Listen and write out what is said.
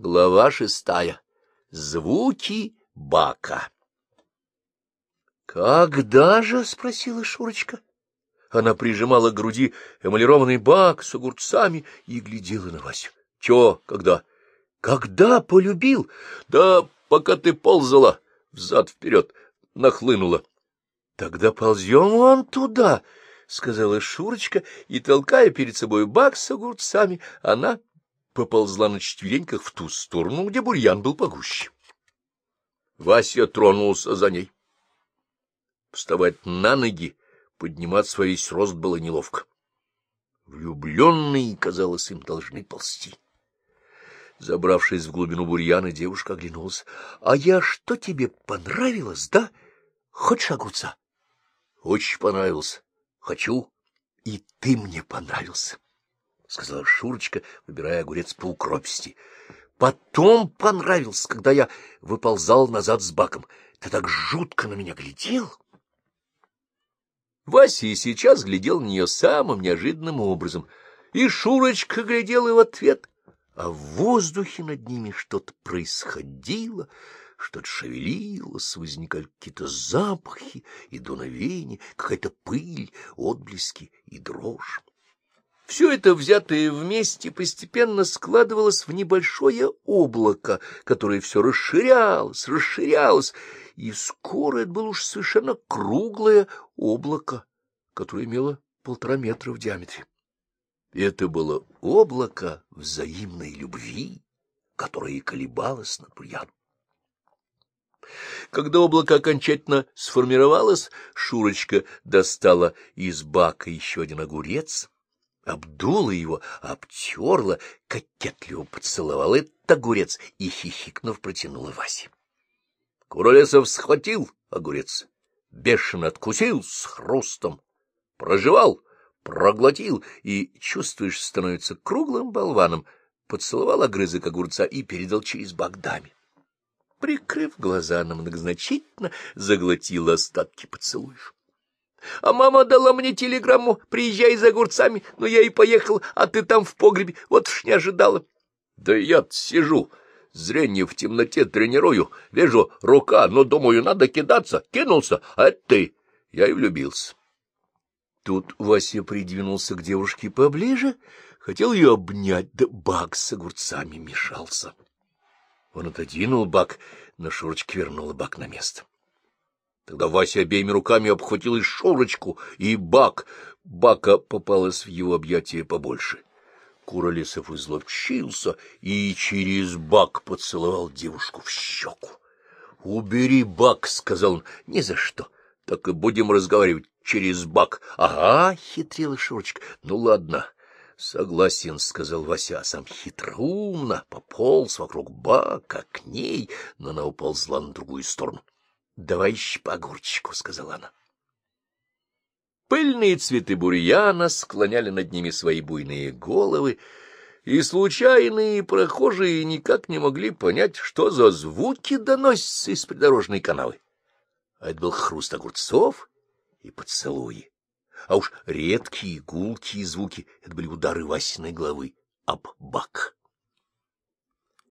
Глава шестая. Звуки бака. «Когда же?» — спросила Шурочка. Она прижимала к груди эмалированный бак с огурцами и глядела на Васю. — Чего? Когда? — Когда полюбил? Да пока ты ползала взад-вперед, нахлынула. — Тогда ползем вон туда, — сказала Шурочка, и, толкая перед собой бак с огурцами, она поползла на четвереньках в ту сторону, где бурьян был погуще. Вася тронулся за ней. Вставать на ноги, подниматься во весь рост было неловко. Влюбленные, казалось, им должны ползти. Забравшись в глубину бурьяна, девушка оглянулась. — А я что тебе понравилось, да? Хочешь огурца? — Очень понравился. Хочу. И ты мне понравился, — сказала Шурочка, выбирая огурец по укрописти. Потом понравился, когда я выползал назад с баком. Ты так жутко на меня глядел. Вася и сейчас глядел на нее самым неожиданным образом, и Шурочка глядела в ответ, а в воздухе над ними что-то происходило, что-то шевелилось, возникали какие-то запахи и дуновения, какая-то пыль, отблески и дрожь. Все это, взятое вместе, постепенно складывалось в небольшое облако, которое все расширялось, расширялось, и скоро это было уж совершенно круглое облако, которое имело полтора метра в диаметре. Это было облако взаимной любви, которое и колебалось над бурьяном. Когда облако окончательно сформировалось, Шурочка достала из бака еще один огурец, обдула его, обтерла, кокетливо поцеловала этот огурец и, хихикнув, протянула Васе. Куролесов схватил огурец, бешено откусил с хрустом, прожевал, проглотил и, чувствуешь, становится круглым болваном, поцеловал огрызок огурца и передал через бак даме. Прикрыв глаза, она многозначительно заглотила остатки поцелуев. А мама дала мне телеграмму, приезжай за огурцами, но я и поехал, а ты там в погребе, вот уж не ожидала. Да я сижу, Зрение в темноте тренирую, вижу рука, но, думаю, надо кидаться. Кинулся, а это ты. Я и влюбился. Тут Вася придвинулся к девушке поближе, хотел ее обнять, да бак с огурцами мешался. Он отодвинул бак, но Шурочка вернула бак на место. Тогда Вася обеими руками обхватил и Шурочку, и бак. Бака попалось в его объятия побольше. Куролесов изловчился и через бак поцеловал девушку в щеку. — Убери бак, — сказал он, — ни за что. Так и будем разговаривать через бак. — Ага, — хитрила Шурочка. — Ну, ладно. — Согласен, — сказал Вася, а сам хитроумно пополз вокруг бака к ней, но она уползла на другую сторону. — Давай еще по огурчику, — сказала она. Пыльные цветы бурьяна склоняли над ними свои буйные головы, и случайные прохожие никак не могли понять, что за звуки доносятся из придорожной канавы. А это был хруст огурцов и поцелуи. А уж редкие гулкие звуки — это были удары Васиной головы об бак.